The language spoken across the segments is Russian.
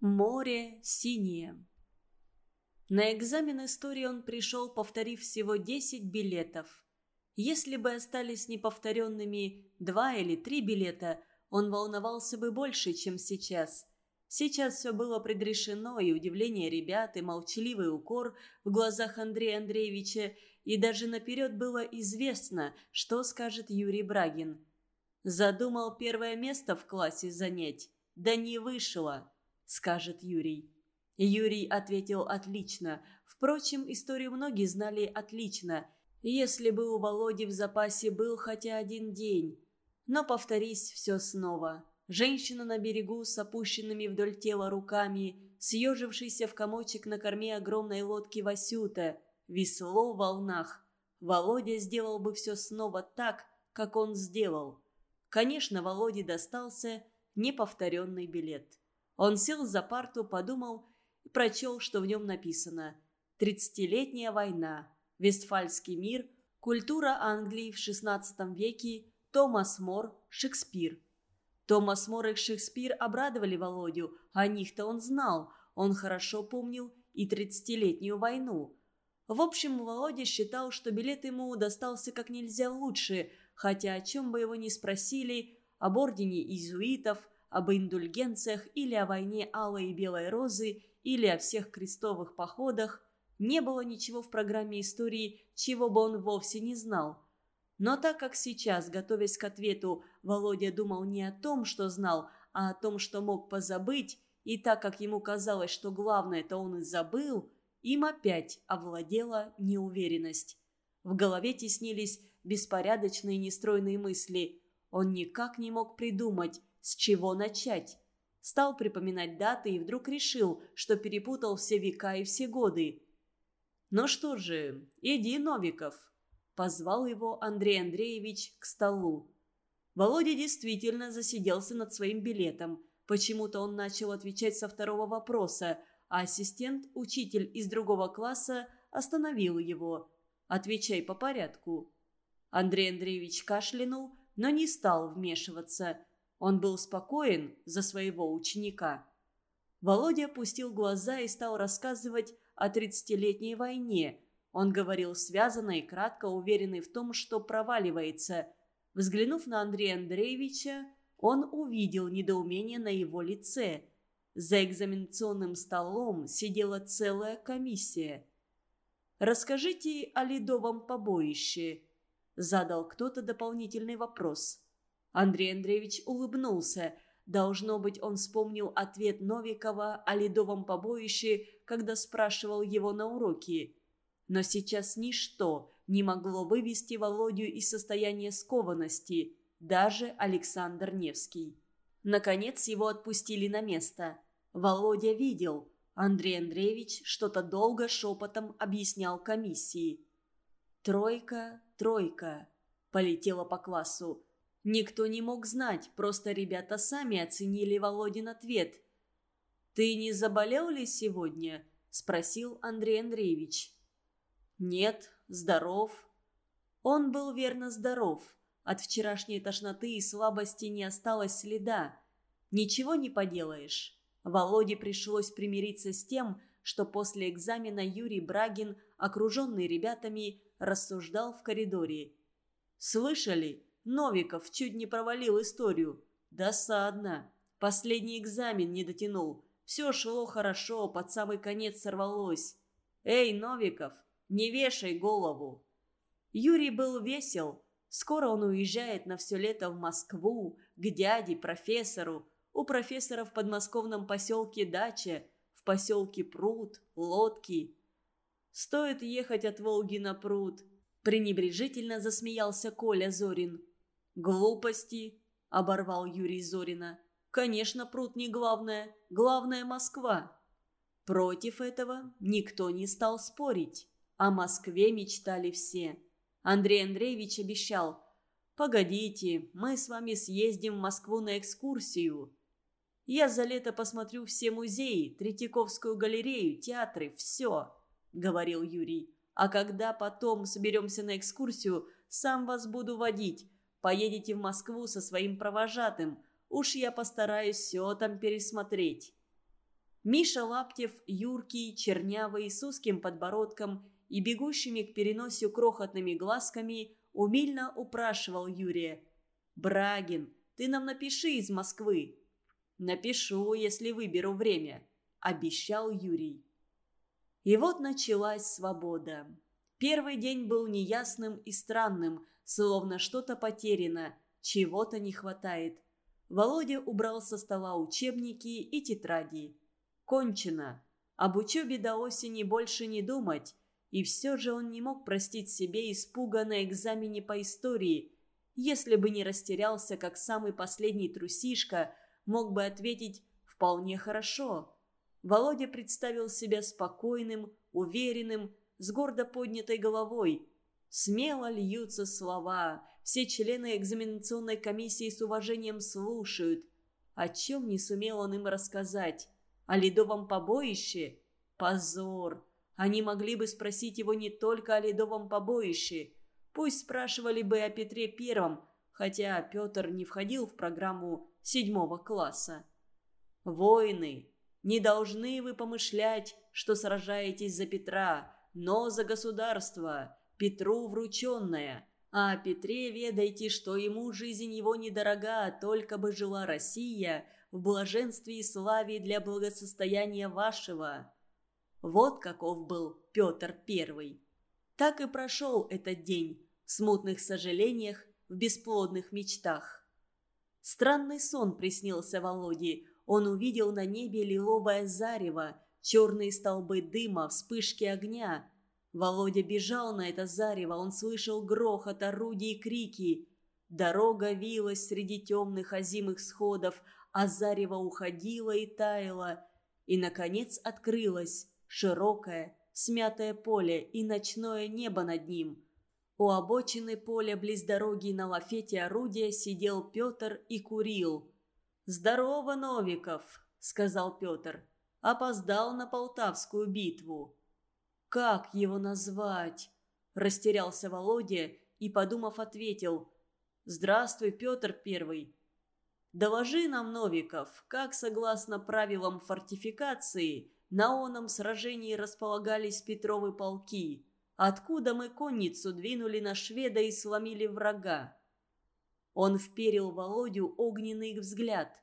Море синее. На экзамен истории он пришел, повторив всего 10 билетов. Если бы остались неповторенными два или три билета, он волновался бы больше, чем сейчас. Сейчас все было предрешено, и удивление ребят, и молчаливый укор в глазах Андрея Андреевича, и даже наперед было известно, что скажет Юрий Брагин. Задумал первое место в классе занять, да не вышло скажет Юрий. Юрий ответил отлично. Впрочем, историю многие знали отлично, если бы у Володи в запасе был хотя один день. Но повторись все снова. Женщина на берегу с опущенными вдоль тела руками, съежившийся в комочек на корме огромной лодки Васюта, весло в волнах. Володя сделал бы все снова так, как он сделал. Конечно, Володе достался неповторенный билет. Он сел за парту, подумал и прочел, что в нем написано «Тридцатилетняя война», «Вестфальский мир», «Культура Англии в XVI веке», «Томас Мор», «Шекспир». Томас Мор и Шекспир обрадовали Володю, о них-то он знал, он хорошо помнил и тридцатилетнюю войну. В общем, Володя считал, что билет ему достался как нельзя лучше, хотя о чем бы его ни спросили, об ордене иезуитов – об индульгенциях или о войне Алой и Белой Розы, или о всех крестовых походах, не было ничего в программе истории, чего бы он вовсе не знал. Но так как сейчас, готовясь к ответу, Володя думал не о том, что знал, а о том, что мог позабыть, и так как ему казалось, что главное-то он и забыл, им опять овладела неуверенность. В голове теснились беспорядочные нестройные мысли. Он никак не мог придумать, с чего начать? Стал припоминать даты и вдруг решил, что перепутал все века и все годы. «Ну что же, иди, Новиков», – позвал его Андрей Андреевич к столу. Володя действительно засиделся над своим билетом. Почему-то он начал отвечать со второго вопроса, а ассистент-учитель из другого класса остановил его. «Отвечай по порядку». Андрей Андреевич кашлянул, но не стал вмешиваться. Он был спокоен за своего ученика. Володя опустил глаза и стал рассказывать о тридцатилетней войне. Он говорил связанно и кратко, уверенный в том, что проваливается. Взглянув на Андрея Андреевича, он увидел недоумение на его лице. За экзаменационным столом сидела целая комиссия. «Расскажите о ледовом побоище», – задал кто-то дополнительный вопрос. Андрей Андреевич улыбнулся. Должно быть, он вспомнил ответ Новикова о ледовом побоище, когда спрашивал его на уроке. Но сейчас ничто не могло вывести Володю из состояния скованности, даже Александр Невский. Наконец его отпустили на место. Володя видел. Андрей Андреевич что-то долго шепотом объяснял комиссии. «Тройка, тройка», полетела по классу. Никто не мог знать, просто ребята сами оценили Володин ответ. «Ты не заболел ли сегодня?» – спросил Андрей Андреевич. «Нет, здоров». Он был верно здоров. От вчерашней тошноты и слабости не осталось следа. Ничего не поделаешь. Володе пришлось примириться с тем, что после экзамена Юрий Брагин, окруженный ребятами, рассуждал в коридоре. «Слышали? Новиков чуть не провалил историю. Досадно. Последний экзамен не дотянул. Все шло хорошо, под самый конец сорвалось. «Эй, Новиков, не вешай голову!» Юрий был весел. Скоро он уезжает на все лето в Москву, к дяде, профессору. У профессора в подмосковном поселке дача, в поселке пруд, лодки. Стоит ехать от Волги на пруд. Пренебрежительно засмеялся Коля Зорин. «Глупости», – оборвал Юрий Зорина. «Конечно, пруд не главное. Главное – Москва». Против этого никто не стал спорить. О Москве мечтали все. Андрей Андреевич обещал «Погодите, мы с вами съездим в Москву на экскурсию». «Я за лето посмотрю все музеи, Третьяковскую галерею, театры, все», — говорил Юрий. «А когда потом соберемся на экскурсию, сам вас буду водить. Поедете в Москву со своим провожатым. Уж я постараюсь все там пересмотреть». Миша Лаптев, юркий, чернявый, с узким подбородком и бегущими к переносию крохотными глазками, умильно упрашивал Юрия. «Брагин, ты нам напиши из Москвы». «Напишу, если выберу время», – обещал Юрий. И вот началась свобода. Первый день был неясным и странным, словно что-то потеряно, чего-то не хватает. Володя убрал со стола учебники и тетради. Кончено. Об учебе до осени больше не думать. И все же он не мог простить себе испуга на экзамене по истории. Если бы не растерялся, как самый последний трусишка, мог бы ответить «вполне хорошо». Володя представил себя спокойным, уверенным, с гордо поднятой головой. Смело льются слова, все члены экзаменационной комиссии с уважением слушают. О чем не сумел он им рассказать? О ледовом побоище? Позор! Они могли бы спросить его не только о ледовом побоище. Пусть спрашивали бы о Петре Первом, хотя Петр не входил в программу седьмого класса. Войны, не должны вы помышлять, что сражаетесь за Петра, но за государство, Петру врученное. А о Петре ведайте, что ему жизнь его недорога, только бы жила Россия в блаженстве и славе для благосостояния вашего. Вот каков был Петр Первый. Так и прошел этот день в смутных сожалениях, в бесплодных мечтах. Странный сон приснился Володе, он увидел на небе лиловое зарево, черные столбы дыма, вспышки огня. Володя бежал на это зарево, он слышал грохот орудий и крики. Дорога вилась среди темных озимых сходов, а зарево уходило и таяло. И, наконец, открылось широкое, смятое поле и ночное небо над ним. У обочины поля близ дороги на лафете орудия сидел Петр и курил – «Здорово, Новиков», — сказал Петр. «Опоздал на Полтавскую битву». «Как его назвать?» — растерялся Володя и, подумав, ответил. «Здравствуй, Петр Первый». «Доложи нам, Новиков, как, согласно правилам фортификации, на оном сражении располагались Петровы полки. Откуда мы конницу двинули на шведа и сломили врага?» Он вперил Володю огненный взгляд.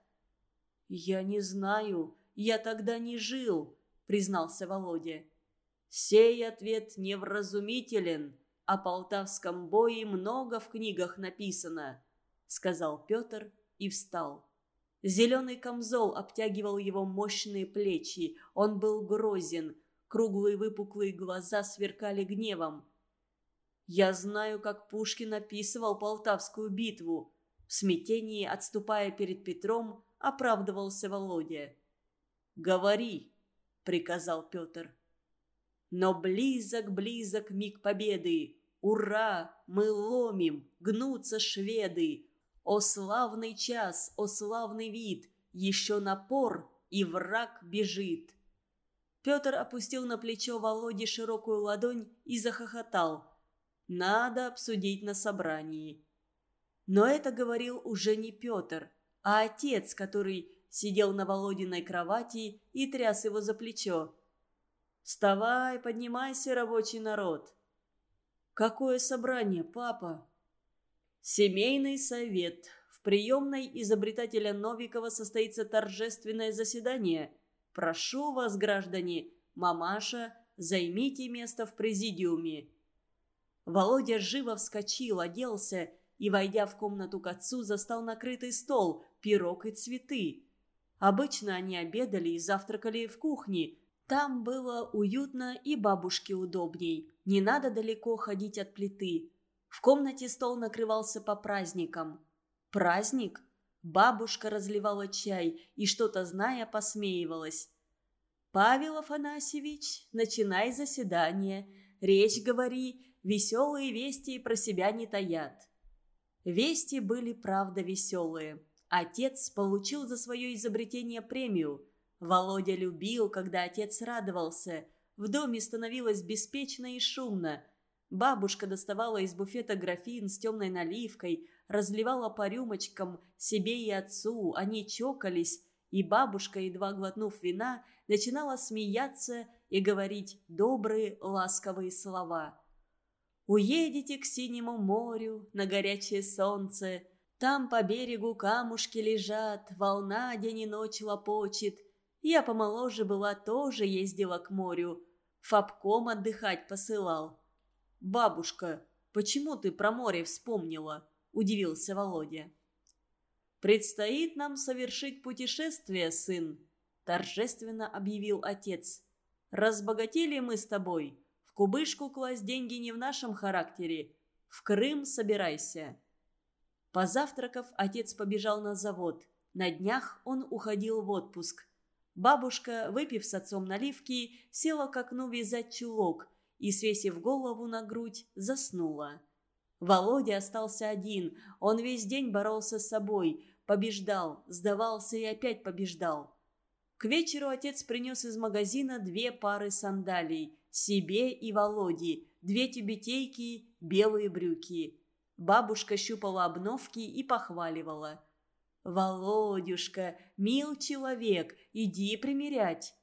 «Я не знаю, я тогда не жил», — признался Володя. «Сей ответ невразумителен. О полтавском бое много в книгах написано», — сказал Петр и встал. Зеленый камзол обтягивал его мощные плечи. Он был грозен. Круглые выпуклые глаза сверкали гневом. Я знаю, как Пушкин описывал Полтавскую битву. В смятении, отступая перед Петром, оправдывался Володя. «Говори», — приказал Петр. «Но близок-близок миг победы! Ура! Мы ломим! Гнутся шведы! О славный час, о славный вид! Еще напор, и враг бежит!» Петр опустил на плечо Володе широкую ладонь и захохотал – надо обсудить на собрании. Но это говорил уже не Петр, а отец, который сидел на Володиной кровати и тряс его за плечо. «Вставай, поднимайся, рабочий народ!» «Какое собрание, папа?» «Семейный совет. В приемной изобретателя Новикова состоится торжественное заседание. Прошу вас, граждане, мамаша, займите место в президиуме». Володя живо вскочил, оделся и, войдя в комнату к отцу, застал накрытый стол, пирог и цветы. Обычно они обедали и завтракали в кухне. Там было уютно и бабушке удобней. Не надо далеко ходить от плиты. В комнате стол накрывался по праздникам. Праздник? Бабушка разливала чай и, что-то зная, посмеивалась. «Павел Афанасьевич, начинай заседание. Речь говори, Веселые вести про себя не таят. Вести были правда веселые. Отец получил за свое изобретение премию. Володя любил, когда отец радовался. В доме становилось беспечно и шумно. Бабушка доставала из буфета графин с темной наливкой, разливала по рюмочкам себе и отцу, они чокались, и бабушка, едва глотнув вина, начинала смеяться и говорить добрые ласковые слова. «Уедете к синему морю, на горячее солнце, там по берегу камушки лежат, волна день и ночь лопочет. Я помоложе была, тоже ездила к морю, Фабком отдыхать посылал». «Бабушка, почему ты про море вспомнила?» – удивился Володя. «Предстоит нам совершить путешествие, сын», – торжественно объявил отец. «Разбогатели мы с тобой. В кубышку класть деньги не в нашем характере. В Крым собирайся». Позавтракав, отец побежал на завод. На днях он уходил в отпуск. Бабушка, выпив с отцом наливки, села к окну вязать чулок и, свесив голову на грудь, заснула. Володя остался один. Он весь день боролся с собой, Побеждал, сдавался и опять побеждал. К вечеру отец принес из магазина две пары сандалий, себе и Володе, две тюбетейки, белые брюки. Бабушка щупала обновки и похваливала. «Володюшка, мил человек, иди примерять».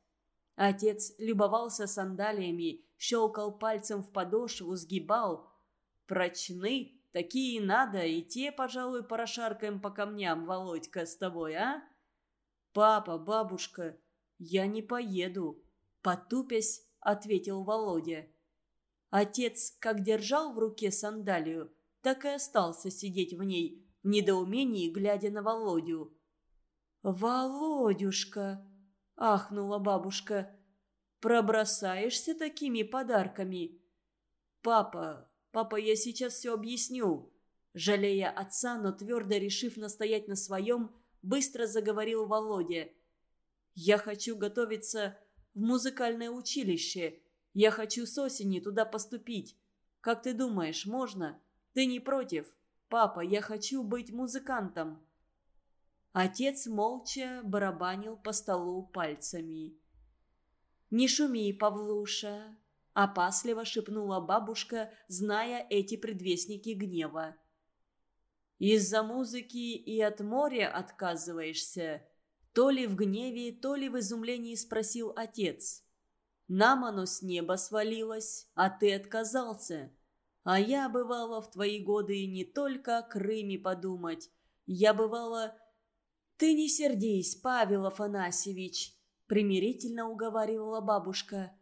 Отец любовался сандалиями, щелкал пальцем в подошву, сгибал. «Прочны, Такие надо, и те, пожалуй, порошаркаем по камням, Володька, с тобой, а? Папа, бабушка, я не поеду, потупясь, ответил Володя. Отец как держал в руке сандалию, так и остался сидеть в ней, недоумении, глядя на Володю. «Володюшка!» – ахнула бабушка. «Пробросаешься такими подарками?» «Папа, Папа, я сейчас все объясню». Жалея отца, но твердо решив настоять на своем, быстро заговорил Володя. «Я хочу готовиться в музыкальное училище. Я хочу с осени туда поступить. Как ты думаешь, можно? Ты не против? Папа, я хочу быть музыкантом». Отец молча барабанил по столу пальцами. «Не шуми, Павлуша, – опасливо шепнула бабушка, зная эти предвестники гнева. «Из-за музыки и от моря отказываешься?» То ли в гневе, то ли в изумлении спросил отец. «Нам оно с неба свалилось, а ты отказался. А я, бывала, в твои годы не только о Крыме подумать. Я, бывала...» «Ты не сердись, Павел Афанасьевич», — примирительно уговаривала бабушка.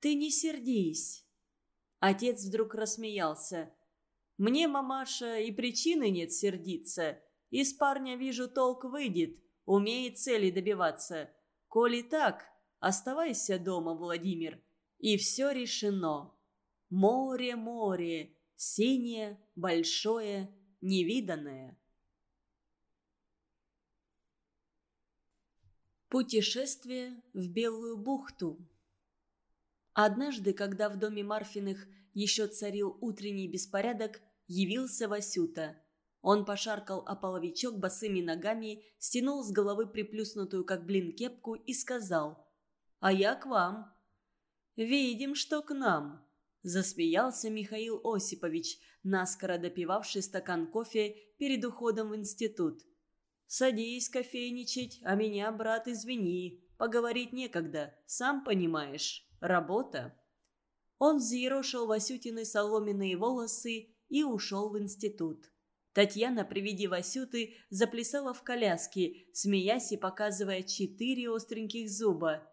Ты не сердись». Отец вдруг рассмеялся. «Мне, мамаша, и причины нет сердиться. Из парня, вижу, толк выйдет, умеет цели добиваться. Коли так, оставайся дома, Владимир. И все решено. Море, море, синее, большое, невиданное». Путешествие в Белую бухту Однажды, когда в доме Марфиных еще царил утренний беспорядок, явился Васюта. Он пошаркал о половичок босыми ногами, стянул с головы приплюснутую, как блин, кепку и сказал «А я к вам». «Видим, что к нам», – засмеялся Михаил Осипович, наскоро допивавший стакан кофе перед уходом в институт. «Садись кофейничать, а меня, брат, извини, поговорить некогда, сам понимаешь». Работа. Он взъерошил Васютины соломенные волосы и ушел в институт. Татьяна при виде Васюты заплясала в коляске, смеясь и показывая четыре остреньких зуба.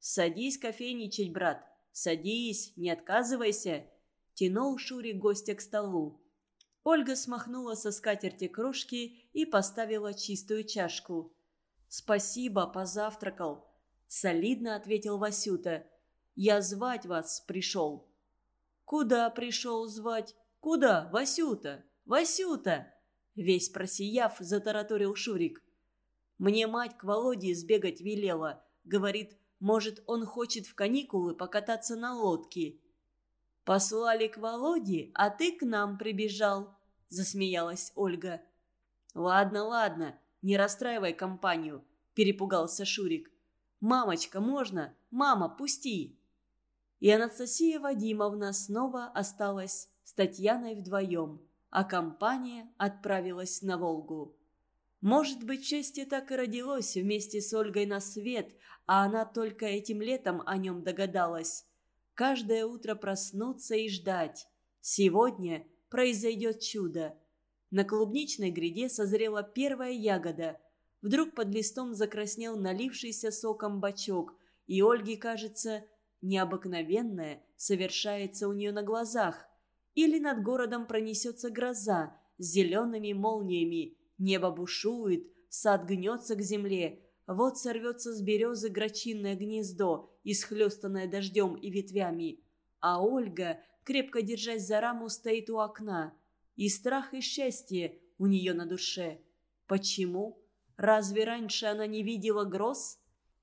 «Садись кофейничать, брат, садись, не отказывайся!» Тянул Шури гостя к столу. Ольга смахнула со скатерти крошки и поставила чистую чашку. «Спасибо, позавтракал», – солидно ответил Васюта. Я звать вас пришел». «Куда пришел звать? Куда, Васюта? Васюта!» Весь просияв, затараторил Шурик. «Мне мать к Володе сбегать велела. Говорит, может, он хочет в каникулы покататься на лодке». «Послали к Володе, а ты к нам прибежал», – засмеялась Ольга. «Ладно, ладно, не расстраивай компанию», – перепугался Шурик. «Мамочка, можно? Мама, пусти!» и Анастасия Вадимовна снова осталась с Татьяной вдвоем, а компания отправилась на Волгу. Может быть, счастье так и родилось вместе с Ольгой на свет, а она только этим летом о нем догадалась. Каждое утро проснуться и ждать. Сегодня произойдет чудо. На клубничной гряде созрела первая ягода. Вдруг под листом закраснел налившийся соком бачок, и Ольге кажется, необыкновенное совершается у нее на глазах. Или над городом пронесется гроза с зелеными молниями, небо бушует, сад гнется к земле, вот сорвется с березы грачинное гнездо, исхлестанное дождем и ветвями. А Ольга, крепко держась за раму, стоит у окна – и страх, и счастье у нее на душе. Почему? Разве раньше она не видела гроз?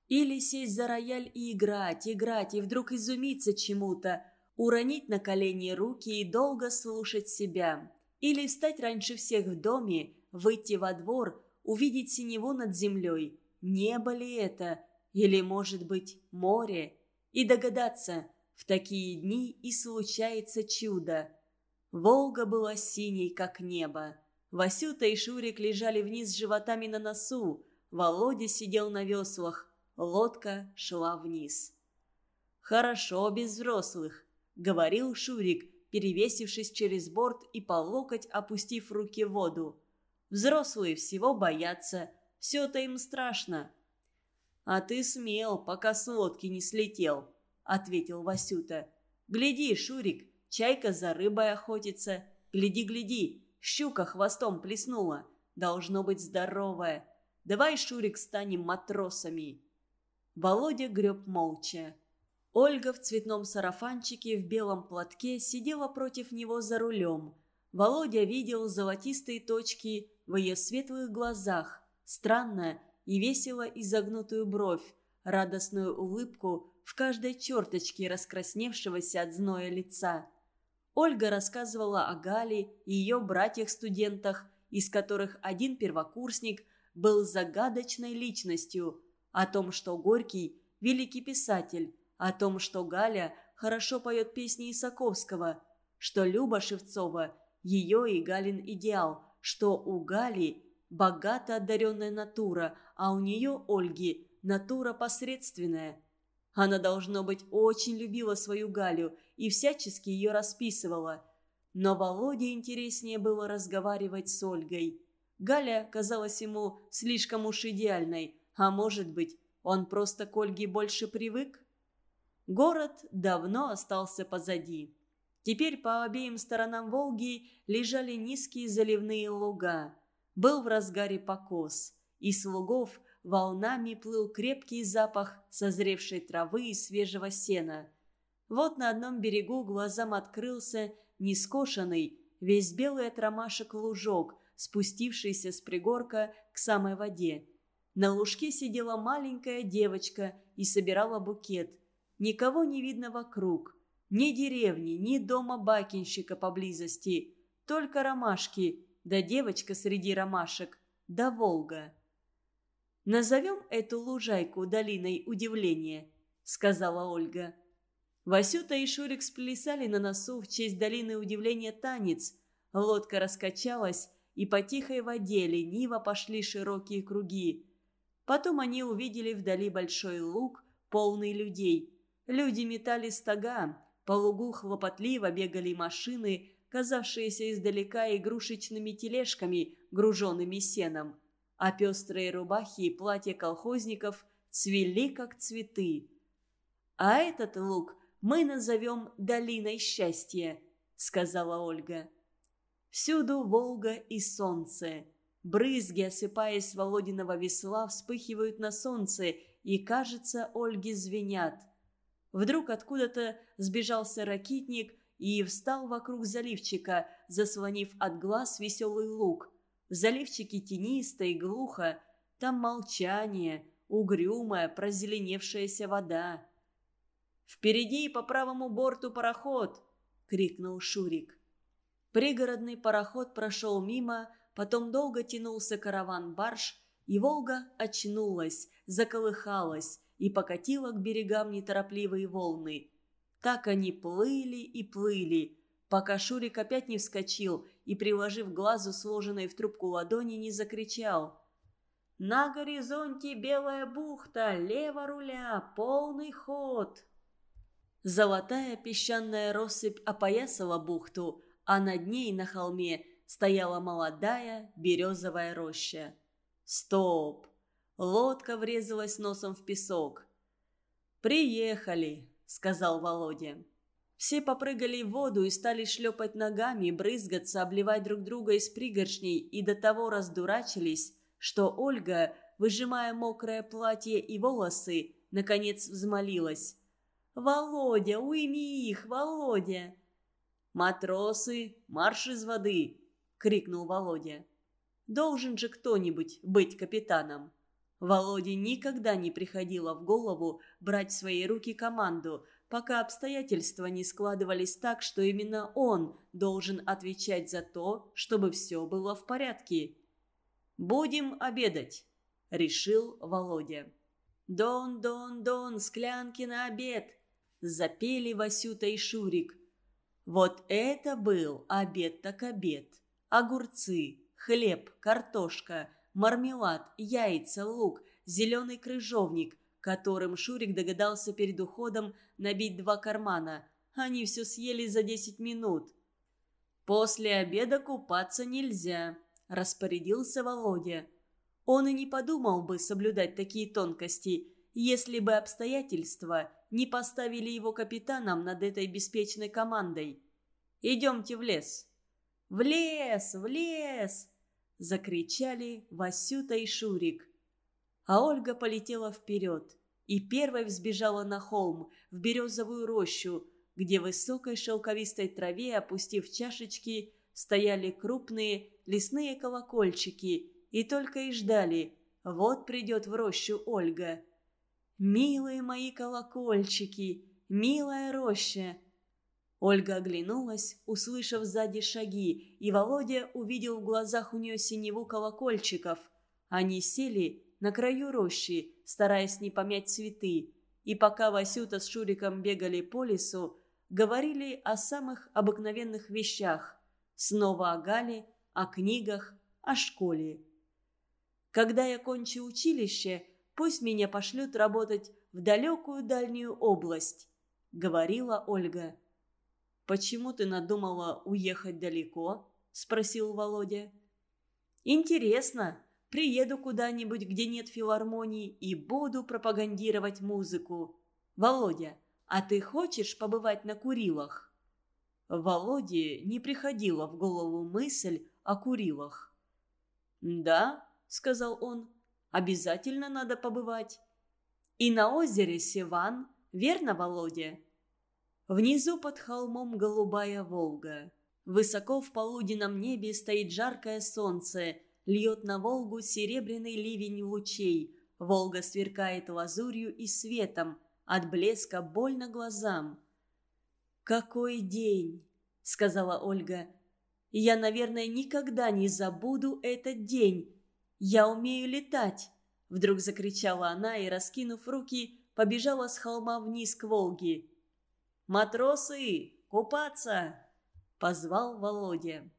Или сесть за рояль и играть, играть, и вдруг изумиться чему-то, уронить на колени руки и долго слушать себя. Или встать раньше всех в доме, выйти во двор, увидеть синеву над землей. Небо ли это? Или, может быть, море? И догадаться, в такие дни и случается чудо. Волга была синей, как небо. Васюта и Шурик лежали вниз животами на носу. Володя сидел на веслах. Лодка шла вниз. «Хорошо без взрослых», — говорил Шурик, перевесившись через борт и по локоть опустив руки в воду. «Взрослые всего боятся. Все-то им страшно». «А ты смел, пока с лодки не слетел», — ответил Васюта. «Гляди, Шурик, Чайка за рыбой охотится. Гляди, гляди, щука хвостом плеснула. Должно быть здоровая. Давай, Шурик, станем матросами. Володя греб молча. Ольга в цветном сарафанчике в белом платке сидела против него за рулем. Володя видел золотистые точки в ее светлых глазах, странно и весело изогнутую бровь, радостную улыбку в каждой черточке раскрасневшегося от зноя лица. Ольга рассказывала о Гале и ее братьях-студентах, из которых один первокурсник был загадочной личностью, о том, что Горький – великий писатель, о том, что Галя хорошо поет песни Исаковского, что Люба Шевцова – ее и Галин идеал, что у Гали богато одаренная натура, а у нее, Ольги, натура посредственная – она, должно быть, очень любила свою Галю и всячески ее расписывала. Но Володе интереснее было разговаривать с Ольгой. Галя казалась ему слишком уж идеальной, а может быть, он просто к Ольге больше привык? Город давно остался позади. Теперь по обеим сторонам Волги лежали низкие заливные луга. Был в разгаре покос. и лугов волнами плыл крепкий запах созревшей травы и свежего сена. Вот на одном берегу глазам открылся нескошенный, весь белый от ромашек лужок, спустившийся с пригорка к самой воде. На лужке сидела маленькая девочка и собирала букет. Никого не видно вокруг. Ни деревни, ни дома бакинщика поблизости. Только ромашки, да девочка среди ромашек, да Волга. «Назовем эту лужайку долиной удивления», — сказала Ольга. Васюта и Шурик сплясали на носу в честь долины удивления танец. Лодка раскачалась, и по тихой воде лениво пошли широкие круги. Потом они увидели вдали большой луг, полный людей. Люди метали стога, по лугу хлопотливо бегали машины, казавшиеся издалека игрушечными тележками, груженными сеном а пестрые рубахи и платья колхозников цвели, как цветы. «А этот луг мы назовем долиной счастья», — сказала Ольга. Всюду Волга и солнце. Брызги, осыпаясь с Володиного весла, вспыхивают на солнце и, кажется, Ольге звенят. Вдруг откуда-то сбежался ракитник и встал вокруг заливчика, заслонив от глаз веселый луг — в заливчике тенисто и глухо, там молчание, угрюмая, прозеленевшаяся вода. «Впереди по правому борту пароход!» — крикнул Шурик. Пригородный пароход прошел мимо, потом долго тянулся караван-барж, и Волга очнулась, заколыхалась и покатила к берегам неторопливые волны. Так они плыли и плыли, пока Шурик опять не вскочил и, приложив глазу сложенной в трубку ладони, не закричал. На горизонте белая бухта, лево руля, полный ход!» Золотая песчаная россыпь опоясала бухту, а над ней на холме стояла молодая березовая роща. «Стоп!» Лодка врезалась носом в песок. «Приехали», — сказал Володя. Все попрыгали в воду и стали шлепать ногами, брызгаться, обливать друг друга из пригоршней и до того раздурачились, что Ольга, выжимая мокрое платье и волосы, наконец взмолилась. «Володя, уйми их, Володя!» «Матросы, марш из воды!» — крикнул Володя. «Должен же кто-нибудь быть капитаном!» Володе никогда не приходило в голову брать в свои руки команду, пока обстоятельства не складывались так, что именно он должен отвечать за то, чтобы все было в порядке. «Будем обедать», — решил Володя. «Дон, дон, дон, склянки на обед!» — запели Васюта и Шурик. Вот это был обед так обед. Огурцы, хлеб, картошка, мармелад, яйца, лук, зеленый крыжовник, которым Шурик догадался перед уходом набить два кармана. Они все съели за десять минут. «После обеда купаться нельзя», – распорядился Володя. Он и не подумал бы соблюдать такие тонкости, если бы обстоятельства не поставили его капитаном над этой беспечной командой. «Идемте в лес». «В лес! В лес!» – закричали Васюта и Шурик. А Ольга полетела вперед и первой взбежала на холм, в березовую рощу, где в высокой шелковистой траве, опустив чашечки, стояли крупные лесные колокольчики и только и ждали «Вот придет в рощу Ольга». «Милые мои колокольчики, милая роща!» Ольга оглянулась, услышав сзади шаги, и Володя увидел в глазах у нее синеву колокольчиков. Они сели на краю рощи, стараясь не помять цветы, и пока Васюта с Шуриком бегали по лесу, говорили о самых обыкновенных вещах, снова о Гале, о книгах, о школе. Когда я кончу училище, пусть меня пошлют работать в далекую дальнюю область», — говорила Ольга. «Почему ты надумала уехать далеко?» — спросил Володя. «Интересно», Приеду куда-нибудь, где нет филармонии, и буду пропагандировать музыку. Володя, а ты хочешь побывать на Курилах?» Володе не приходила в голову мысль о Курилах. «Да», — сказал он, — «обязательно надо побывать». «И на озере Севан, верно, Володя?» Внизу под холмом голубая Волга. Высоко в полуденном небе стоит жаркое солнце — льет на Волгу серебряный ливень лучей. Волга сверкает лазурью и светом, от блеска больно глазам. «Какой день!» — сказала Ольга. «Я, наверное, никогда не забуду этот день. Я умею летать!» Вдруг закричала она и, раскинув руки, побежала с холма вниз к Волге. «Матросы, купаться!» — позвал Володя.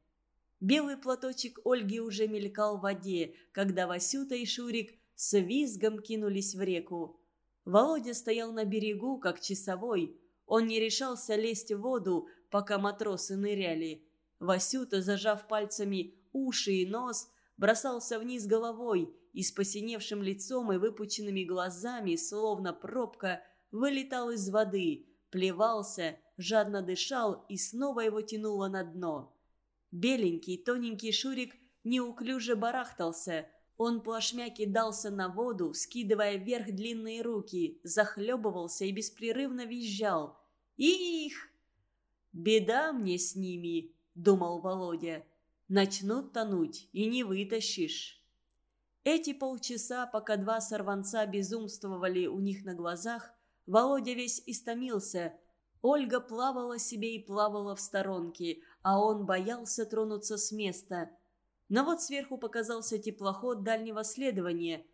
Белый платочек Ольги уже мелькал в воде, когда Васюта и Шурик с визгом кинулись в реку. Володя стоял на берегу, как часовой. Он не решался лезть в воду, пока матросы ныряли. Васюта, зажав пальцами уши и нос, бросался вниз головой и с посиневшим лицом и выпученными глазами, словно пробка, вылетал из воды, плевался, жадно дышал и снова его тянуло на дно. Беленький, тоненький Шурик неуклюже барахтался. Он плашмя кидался на воду, скидывая вверх длинные руки, захлебывался и беспрерывно визжал. «Их!» «Беда мне с ними», — думал Володя. «Начнут тонуть, и не вытащишь». Эти полчаса, пока два сорванца безумствовали у них на глазах, Володя весь истомился. Ольга плавала себе и плавала в сторонке, а он боялся тронуться с места. Но вот сверху показался теплоход дальнего следования.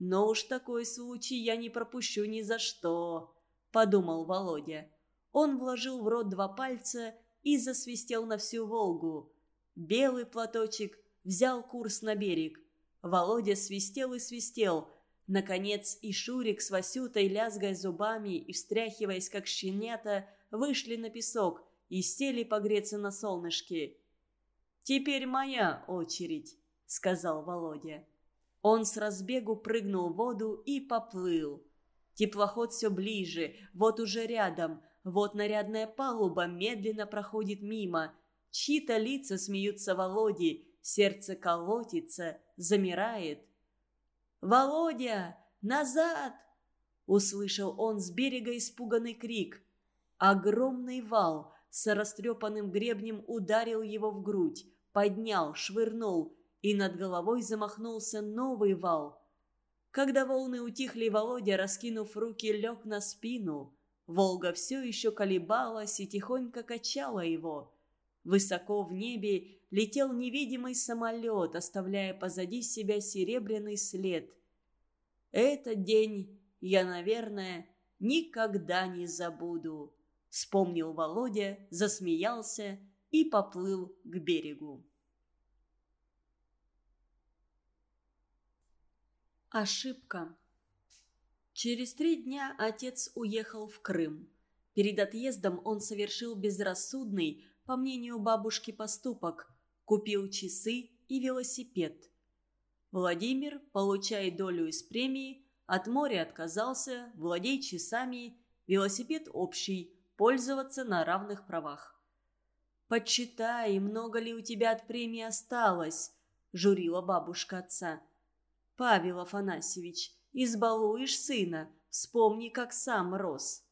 «Но уж такой случай я не пропущу ни за что», — подумал Володя. Он вложил в рот два пальца и засвистел на всю Волгу. Белый платочек взял курс на берег. Володя свистел и свистел. Наконец и Шурик с Васютой, лязгая зубами и встряхиваясь, как щенята, вышли на песок и сели погреться на солнышке. «Теперь моя очередь», — сказал Володя. Он с разбегу прыгнул в воду и поплыл. Теплоход все ближе, вот уже рядом, вот нарядная палуба медленно проходит мимо. Чьи-то лица смеются Володе, сердце колотится, замирает. «Володя! Назад!» Услышал он с берега испуганный крик. Огромный вал с растрепанным гребнем ударил его в грудь, поднял, швырнул, и над головой замахнулся новый вал. Когда волны утихли, Володя, раскинув руки, лег на спину. Волга все еще колебалась и тихонько качала его. Высоко в небе летел невидимый самолет, оставляя позади себя серебряный след. Этот день я, наверное, никогда не забуду. Вспомнил Володя, засмеялся и поплыл к берегу. Ошибка. Через три дня отец уехал в Крым. Перед отъездом он совершил безрассудный, по мнению бабушки, поступок. Купил часы и велосипед. Владимир, получая долю из премии, от моря отказался, владей часами, велосипед общий, пользоваться на равных правах. «Подсчитай, много ли у тебя от премии осталось?» – журила бабушка отца. «Павел Афанасьевич, избалуешь сына, вспомни, как сам рос».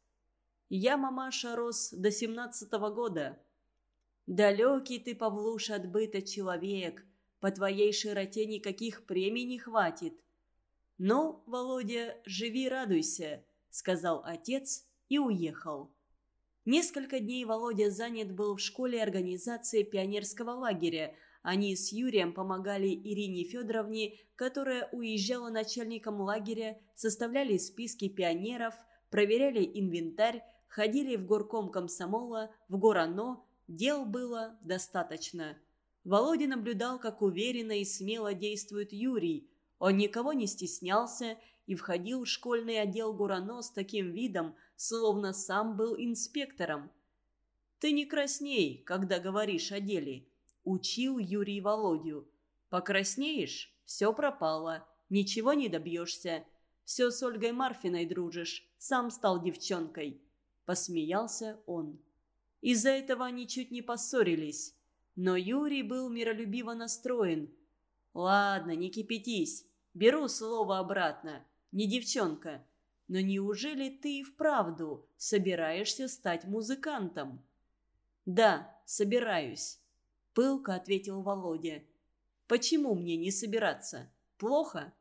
«Я, мамаша, рос до семнадцатого года». «Далекий ты, Павлуша, от быта человек, по твоей широте никаких премий не хватит». «Ну, Володя, живи, радуйся», — сказал отец и уехал. Несколько дней Володя занят был в школе организации пионерского лагеря, они с Юрием помогали Ирине Федоровне, которая уезжала начальником лагеря, составляли списки пионеров, проверяли инвентарь, ходили в горком комсомола, в горано, дел было достаточно. Володя наблюдал, как уверенно и смело действует Юрий. Он никого не стеснялся и входил в школьный отдел Гурано с таким видом, словно сам был инспектором. «Ты не красней, когда говоришь о деле», Учил Юрий Володю. Покраснеешь – все пропало, ничего не добьешься. Все с Ольгой Марфиной дружишь, сам стал девчонкой. Посмеялся он. Из-за этого они чуть не поссорились. Но Юрий был миролюбиво настроен. «Ладно, не кипятись. Беру слово обратно. Не девчонка. Но неужели ты и вправду собираешься стать музыкантом?» «Да, собираюсь. Пылко ответил Володя. «Почему мне не собираться? Плохо?»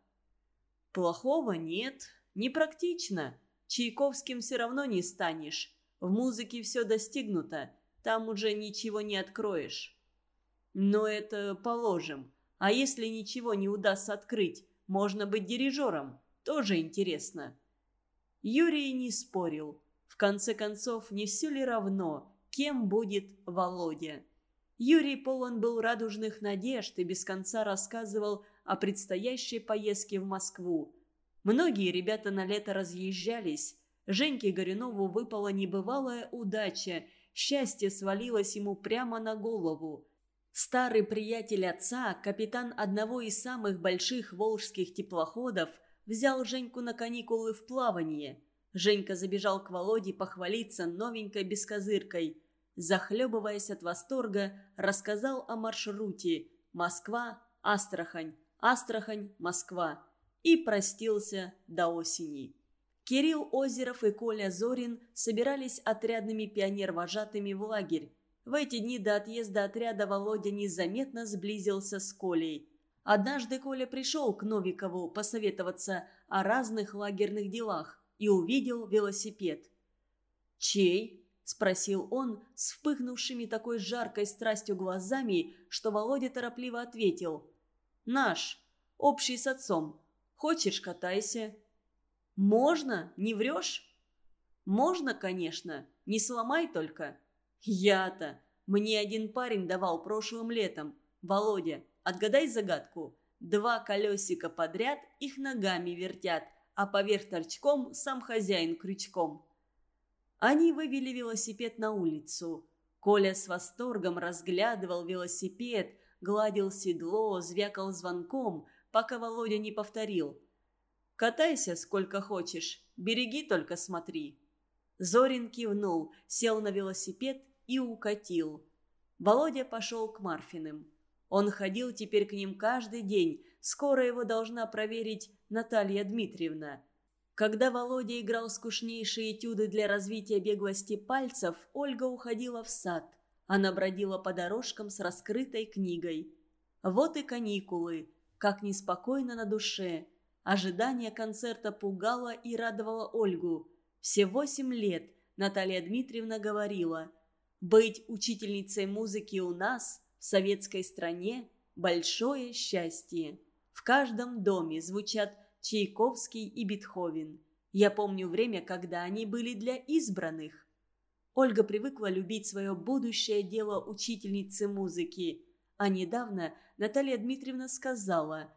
«Плохого нет. Непрактично. Чайковским все равно не станешь. В музыке все достигнуто. Там уже ничего не откроешь». «Но это положим. А если ничего не удастся открыть, можно быть дирижером. Тоже интересно». Юрий не спорил. В конце концов, не все ли равно, кем будет Володя? Юрий полон был радужных надежд и без конца рассказывал о предстоящей поездке в Москву. Многие ребята на лето разъезжались. Женьке Горюнову выпала небывалая удача. Счастье свалилось ему прямо на голову. Старый приятель отца, капитан одного из самых больших волжских теплоходов, взял Женьку на каникулы в плавание. Женька забежал к Володе похвалиться новенькой бескозыркой – захлебываясь от восторга, рассказал о маршруте «Москва, Астрахань, Астрахань, Москва» и простился до осени. Кирилл Озеров и Коля Зорин собирались отрядными пионер-вожатыми в лагерь. В эти дни до отъезда отряда Володя незаметно сблизился с Колей. Однажды Коля пришел к Новикову посоветоваться о разных лагерных делах и увидел велосипед. «Чей?» – спросил он с вспыхнувшими такой жаркой страстью глазами, что Володя торопливо ответил. «Наш. Общий с отцом. Хочешь – катайся». «Можно? Не врешь?» «Можно, конечно. Не сломай только». «Я-то. Мне один парень давал прошлым летом. Володя, отгадай загадку. Два колесика подряд их ногами вертят, а поверх торчком сам хозяин крючком. Они вывели велосипед на улицу. Коля с восторгом разглядывал велосипед, гладил седло, звякал звонком, пока Володя не повторил. «Катайся сколько хочешь, береги только смотри». Зорин кивнул, сел на велосипед и укатил. Володя пошел к Марфиным. Он ходил теперь к ним каждый день. Скоро его должна проверить Наталья Дмитриевна. Когда Володя играл скучнейшие этюды для развития беглости пальцев, Ольга уходила в сад. Она бродила по дорожкам с раскрытой книгой. Вот и каникулы. Как неспокойно на душе. Ожидание концерта пугало и радовало Ольгу. Все восемь лет Наталья Дмитриевна говорила, «Быть учительницей музыки у нас – в советской стране большое счастье. В каждом доме звучат Чайковский и Бетховен. Я помню время, когда они были для избранных. Ольга привыкла любить свое будущее дело учительницы музыки. А недавно Наталья Дмитриевна сказала,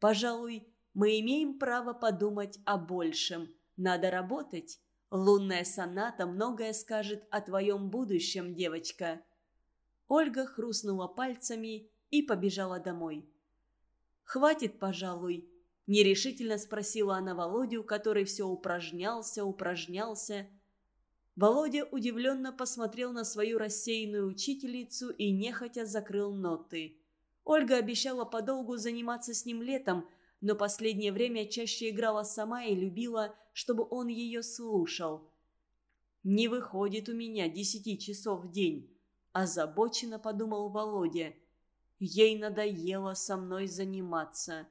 «Пожалуй, мы имеем право подумать о большем. Надо работать. Лунная соната многое скажет о твоем будущем, девочка». Ольга хрустнула пальцами и побежала домой. «Хватит, пожалуй», – нерешительно спросила она Володю, который все упражнялся, упражнялся. Володя удивленно посмотрел на свою рассеянную учительницу и нехотя закрыл ноты. Ольга обещала подолгу заниматься с ним летом, но последнее время чаще играла сама и любила, чтобы он ее слушал. «Не выходит у меня десяти часов в день», Озабоченно подумал Володя. Ей надоело со мной заниматься.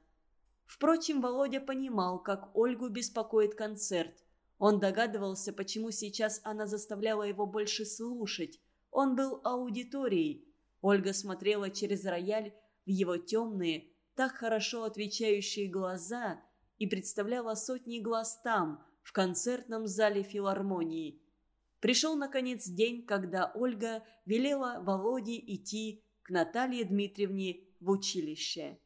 Впрочем, Володя понимал, как Ольгу беспокоит концерт. Он догадывался, почему сейчас она заставляла его больше слушать. Он был аудиторией. Ольга смотрела через рояль в его темные, так хорошо отвечающие глаза и представляла сотни глаз там, в концертном зале филармонии. Пришел, наконец, день, когда Ольга велела Володе идти к Наталье Дмитриевне в училище.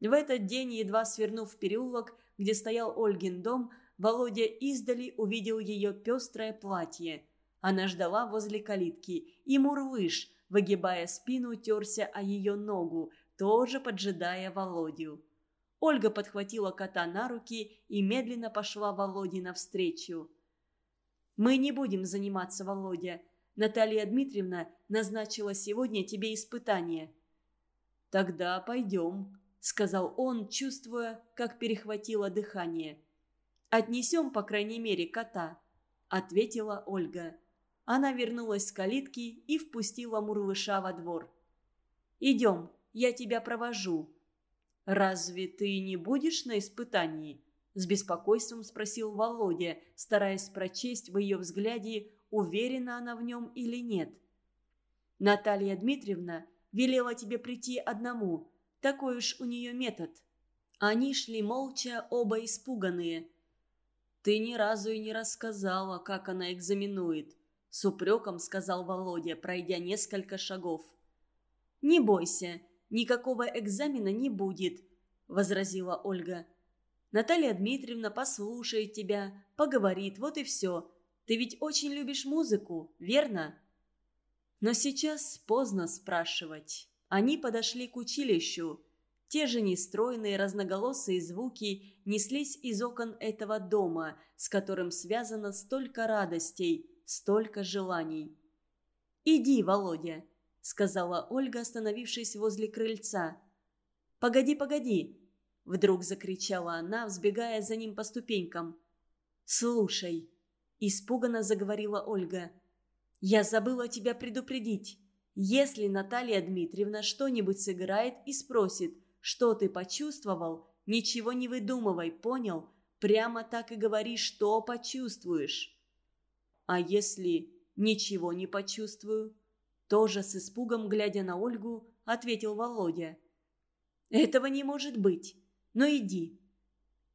В этот день, едва свернув в переулок, где стоял Ольгин дом, Володя издали увидел ее пестрое платье. Она ждала возле калитки, и Мурлыш, выгибая спину, терся о ее ногу, тоже поджидая Володю. Ольга подхватила кота на руки и медленно пошла Володе навстречу. Мы не будем заниматься, Володя. Наталья Дмитриевна назначила сегодня тебе испытание». «Тогда пойдем», — сказал он, чувствуя, как перехватило дыхание. «Отнесем, по крайней мере, кота», — ответила Ольга. Она вернулась с калитки и впустила Мурлыша во двор. «Идем, я тебя провожу». «Разве ты не будешь на испытании?» С беспокойством спросил Володя, стараясь прочесть в ее взгляде, уверена она в нем или нет. «Наталья Дмитриевна велела тебе прийти одному. Такой уж у нее метод». Они шли молча, оба испуганные. «Ты ни разу и не рассказала, как она экзаменует», — с упреком сказал Володя, пройдя несколько шагов. «Не бойся, никакого экзамена не будет», — возразила Ольга. Наталья Дмитриевна послушает тебя, поговорит, вот и все. Ты ведь очень любишь музыку, верно?» Но сейчас поздно спрашивать. Они подошли к училищу. Те же нестройные разноголосые звуки неслись из окон этого дома, с которым связано столько радостей, столько желаний. «Иди, Володя», — сказала Ольга, остановившись возле крыльца. «Погоди, погоди», Вдруг закричала она, взбегая за ним по ступенькам. «Слушай», – испуганно заговорила Ольга, – «я забыла тебя предупредить. Если Наталья Дмитриевна что-нибудь сыграет и спросит, что ты почувствовал, ничего не выдумывай, понял? Прямо так и говори, что почувствуешь». «А если ничего не почувствую?» Тоже с испугом, глядя на Ольгу, ответил Володя. «Этого не может быть. «Ну иди».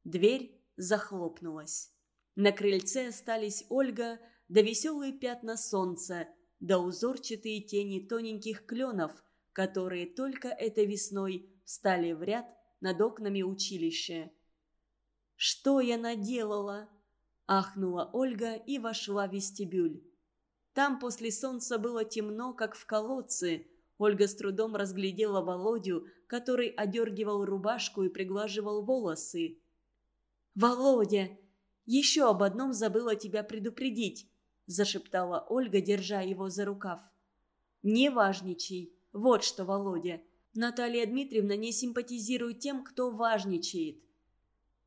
Дверь захлопнулась. На крыльце остались Ольга, да веселые пятна солнца, да узорчатые тени тоненьких кленов, которые только этой весной встали в ряд над окнами училища. «Что я наделала?» – ахнула Ольга и вошла в вестибюль. Там после солнца было темно, как в колодце. Ольга с трудом разглядела Володю, который одергивал рубашку и приглаживал волосы. «Володя, еще об одном забыла тебя предупредить», – зашептала Ольга, держа его за рукав. «Не важничай. Вот что, Володя. Наталья Дмитриевна не симпатизирует тем, кто важничает».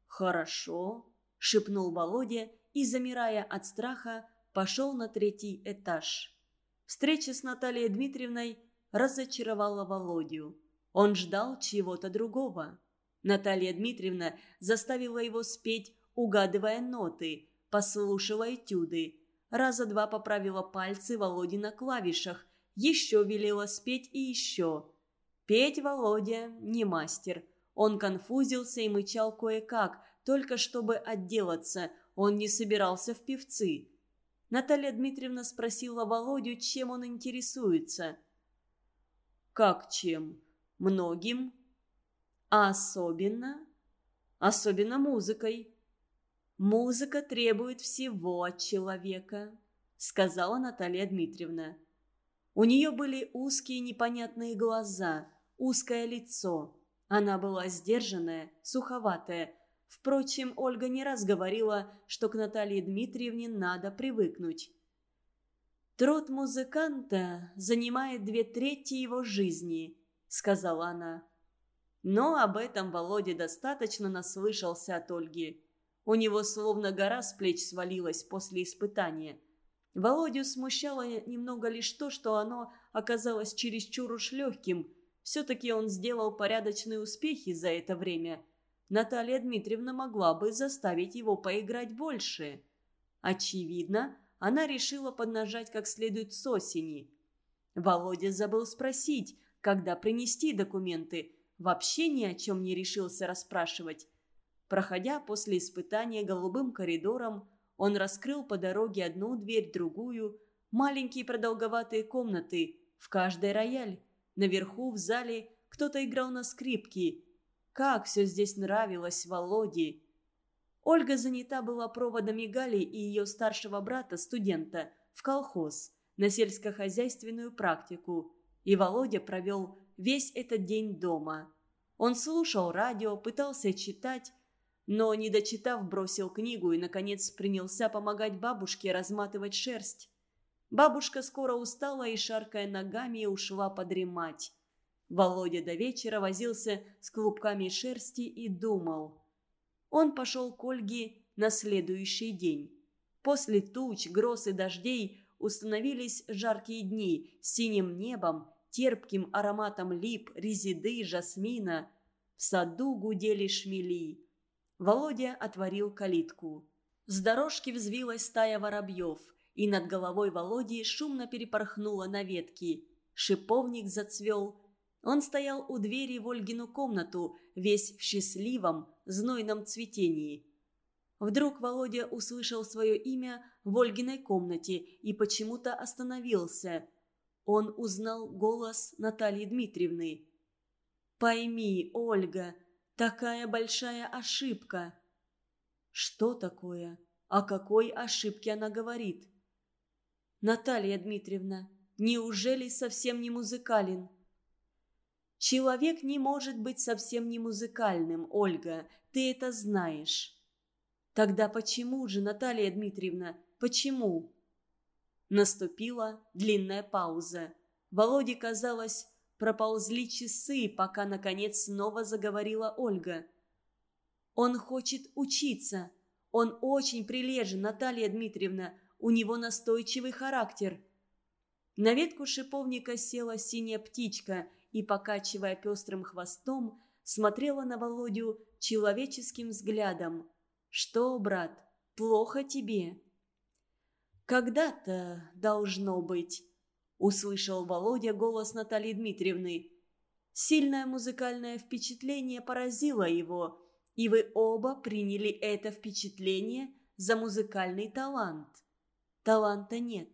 «Хорошо», – шепнул Володя и, замирая от страха, пошел на третий этаж. Встреча с Натальей Дмитриевной разочаровала Володю. Он ждал чего-то другого. Наталья Дмитриевна заставила его спеть, угадывая ноты, послушала этюды. Раза два поправила пальцы Володи на клавишах, еще велела спеть и еще. Петь Володя не мастер. Он конфузился и мычал кое-как, только чтобы отделаться. Он не собирался в певцы. Наталья Дмитриевна спросила Володю, чем он интересуется. «Как чем? Многим?» «А особенно?» «Особенно музыкой». «Музыка требует всего от человека», — сказала Наталья Дмитриевна. У нее были узкие непонятные глаза, узкое лицо. Она была сдержанная, суховатая, Впрочем, Ольга не раз говорила, что к Наталье Дмитриевне надо привыкнуть. «Труд музыканта занимает две трети его жизни», — сказала она. Но об этом Володя достаточно наслышался от Ольги. У него словно гора с плеч свалилась после испытания. Володю смущало немного лишь то, что оно оказалось чересчур уж легким. Все-таки он сделал порядочные успехи за это время — Наталья Дмитриевна могла бы заставить его поиграть больше. Очевидно, она решила поднажать как следует с осени. Володя забыл спросить, когда принести документы. Вообще ни о чем не решился расспрашивать. Проходя после испытания голубым коридором, он раскрыл по дороге одну дверь, другую, маленькие продолговатые комнаты, в каждой рояль. Наверху в зале кто-то играл на скрипке, как все здесь нравилось Володе! Ольга занята была проводами Гали и ее старшего брата, студента, в колхоз, на сельскохозяйственную практику. И Володя провел весь этот день дома. Он слушал радио, пытался читать, но, не дочитав, бросил книгу и, наконец, принялся помогать бабушке разматывать шерсть. Бабушка скоро устала и, шаркая ногами, ушла подремать. Володя до вечера возился с клубками шерсти и думал. Он пошел к Ольге на следующий день. После туч, гроз и дождей установились жаркие дни с синим небом, терпким ароматом лип, резиды, жасмина. В саду гудели шмели. Володя отворил калитку. С дорожки взвилась стая воробьев, и над головой Володи шумно перепорхнула на ветки. Шиповник зацвел, он стоял у двери в Ольгину комнату, весь в счастливом, знойном цветении. Вдруг Володя услышал свое имя в Ольгиной комнате и почему-то остановился. Он узнал голос Натальи Дмитриевны. «Пойми, Ольга, такая большая ошибка». «Что такое? О какой ошибке она говорит?» «Наталья Дмитриевна, неужели совсем не музыкален?» Человек не может быть совсем не музыкальным, Ольга, ты это знаешь. Тогда почему же, Наталья Дмитриевна, почему? Наступила длинная пауза. Володе казалось, проползли часы, пока, наконец, снова заговорила Ольга. «Он хочет учиться. Он очень прилежен, Наталья Дмитриевна. У него настойчивый характер». На ветку шиповника села синяя птичка – и, покачивая пестрым хвостом, смотрела на Володю человеческим взглядом. «Что, брат, плохо тебе?» «Когда-то должно быть», — услышал Володя голос Натальи Дмитриевны. Сильное музыкальное впечатление поразило его, и вы оба приняли это впечатление за музыкальный талант. Таланта нет.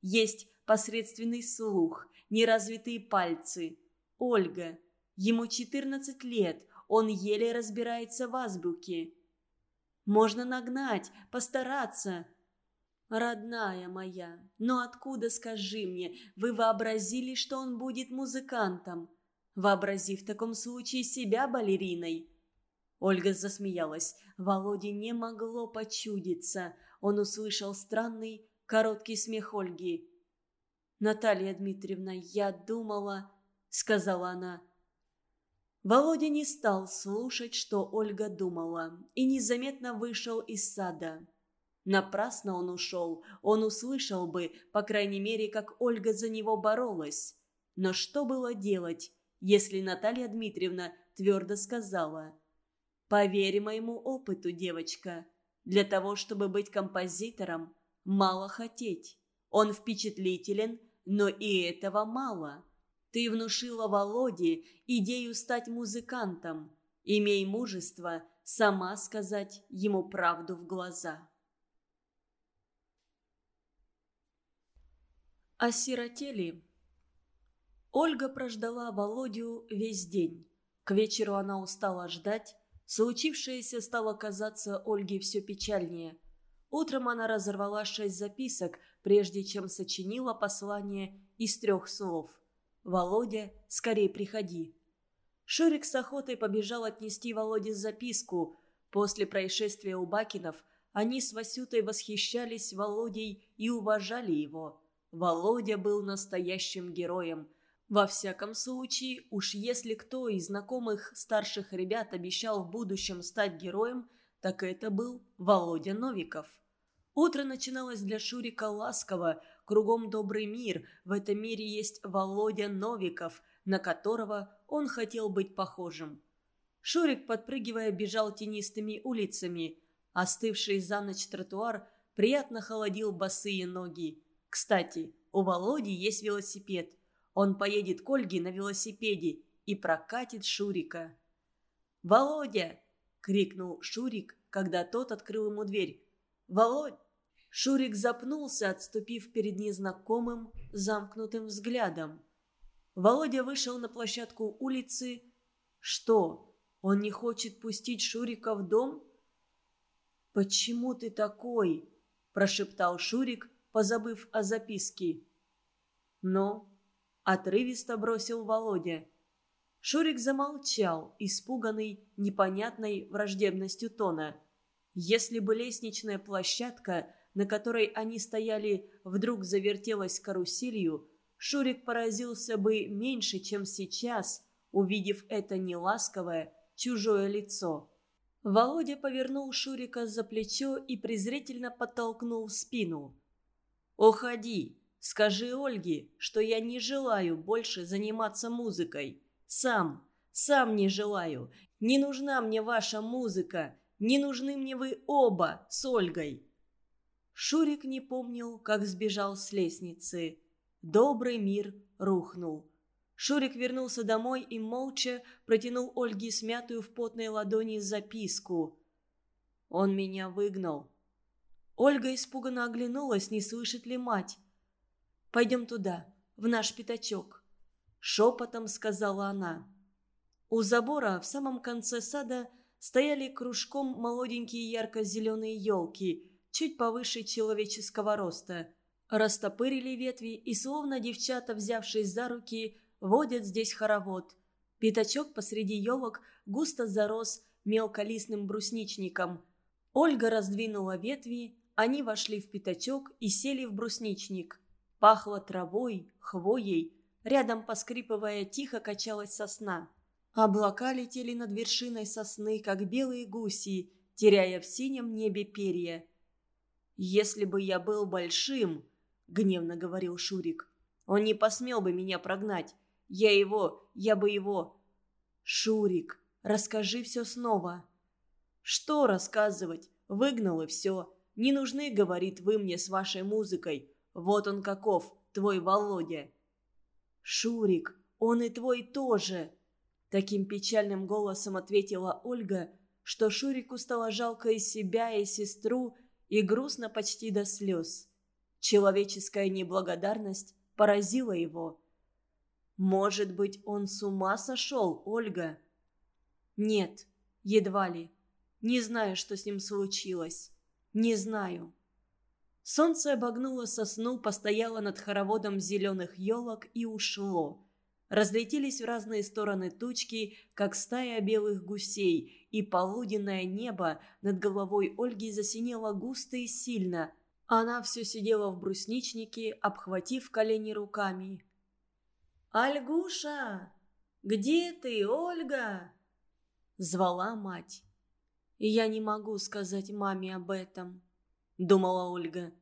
Есть посредственный слух, неразвитые пальцы — Ольга. Ему 14 лет, он еле разбирается в азбуке. Можно нагнать, постараться. Родная моя, но откуда, скажи мне, вы вообразили, что он будет музыкантом? Вообрази в таком случае себя балериной. Ольга засмеялась. Володе не могло почудиться. Он услышал странный, короткий смех Ольги. «Наталья Дмитриевна, я думала...» — сказала она. Володя не стал слушать, что Ольга думала, и незаметно вышел из сада. Напрасно он ушел, он услышал бы, по крайней мере, как Ольга за него боролась. Но что было делать, если Наталья Дмитриевна твердо сказала «Поверь моему опыту, девочка, для того, чтобы быть композитором, мало хотеть. Он впечатлителен, но и этого мало. Ты внушила Володе идею стать музыкантом. Имей мужество сама сказать ему правду в глаза. Осиротели. Ольга прождала Володю весь день. К вечеру она устала ждать. Случившееся стало казаться Ольге все печальнее – Утром она разорвала шесть записок, прежде чем сочинила послание из трех слов. «Володя, скорее приходи». Шурик с охотой побежал отнести Володе записку. После происшествия у Бакинов они с Васютой восхищались Володей и уважали его. Володя был настоящим героем. Во всяком случае, уж если кто из знакомых старших ребят обещал в будущем стать героем, так это был Володя Новиков. Утро начиналось для Шурика ласково, кругом добрый мир, в этом мире есть Володя Новиков, на которого он хотел быть похожим. Шурик, подпрыгивая, бежал тенистыми улицами. Остывший за ночь тротуар приятно холодил босые ноги. Кстати, у Володи есть велосипед. Он поедет к Ольге на велосипеде и прокатит Шурика. «Володя!» — крикнул Шурик, когда тот открыл ему дверь. «Володь!» Шурик запнулся, отступив перед незнакомым, замкнутым взглядом. Володя вышел на площадку улицы. Что, он не хочет пустить Шурика в дом? «Почему ты такой?» – прошептал Шурик, позабыв о записке. «Но...» – отрывисто бросил Володя. Шурик замолчал, испуганный непонятной враждебностью тона. Если бы лестничная площадка на которой они стояли, вдруг завертелась каруселью, Шурик поразился бы меньше, чем сейчас, увидев это неласковое, чужое лицо. Володя повернул Шурика за плечо и презрительно подтолкнул в спину. «Уходи! Скажи Ольге, что я не желаю больше заниматься музыкой. Сам, сам не желаю. Не нужна мне ваша музыка. Не нужны мне вы оба с Ольгой». Шурик не помнил, как сбежал с лестницы. Добрый мир рухнул. Шурик вернулся домой и молча протянул Ольге смятую в потной ладони записку. «Он меня выгнал». Ольга испуганно оглянулась, не слышит ли мать. «Пойдем туда, в наш пятачок», — шепотом сказала она. У забора в самом конце сада стояли кружком молоденькие ярко-зеленые елки — чуть повыше человеческого роста. Растопырили ветви и, словно девчата, взявшись за руки, водят здесь хоровод. Пятачок посреди елок густо зарос мелколистным брусничником. Ольга раздвинула ветви, они вошли в пятачок и сели в брусничник. Пахло травой, хвоей, рядом поскрипывая тихо качалась сосна. Облака летели над вершиной сосны, как белые гуси, теряя в синем небе перья. «Если бы я был большим», — гневно говорил Шурик, — «он не посмел бы меня прогнать. Я его, я бы его...» «Шурик, расскажи все снова». «Что рассказывать? Выгнал и все. Не нужны, — говорит, — вы мне с вашей музыкой. Вот он каков, твой Володя». «Шурик, он и твой тоже!» Таким печальным голосом ответила Ольга, что Шурику стало жалко и себя, и сестру, и грустно почти до слез. Человеческая неблагодарность поразила его. «Может быть, он с ума сошел, Ольга?» Нет, едва ли. Не знаю, что с ним случилось. Не знаю. Солнце обогнуло сосну, постояло над хороводом зеленых елок и ушло. Разлетелись в разные стороны тучки, как стая белых гусей, и полуденное небо над головой Ольги засинело густо и сильно. Она все сидела в брусничнике, обхватив колени руками. «Альгуша! Где ты, Ольга?» Звала мать. «И я не могу сказать маме об этом», — думала Ольга.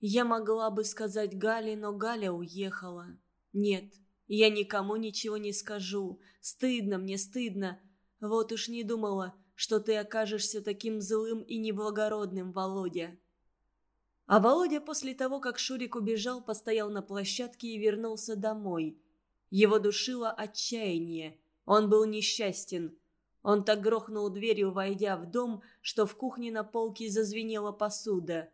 «Я могла бы сказать Гале, но Галя уехала. Нет, я никому ничего не скажу. Стыдно мне, стыдно. Вот уж не думала, что ты окажешься таким злым и неблагородным, Володя». А Володя после того, как Шурик убежал, постоял на площадке и вернулся домой. Его душило отчаяние. Он был несчастен. Он так грохнул дверью, войдя в дом, что в кухне на полке зазвенела посуда.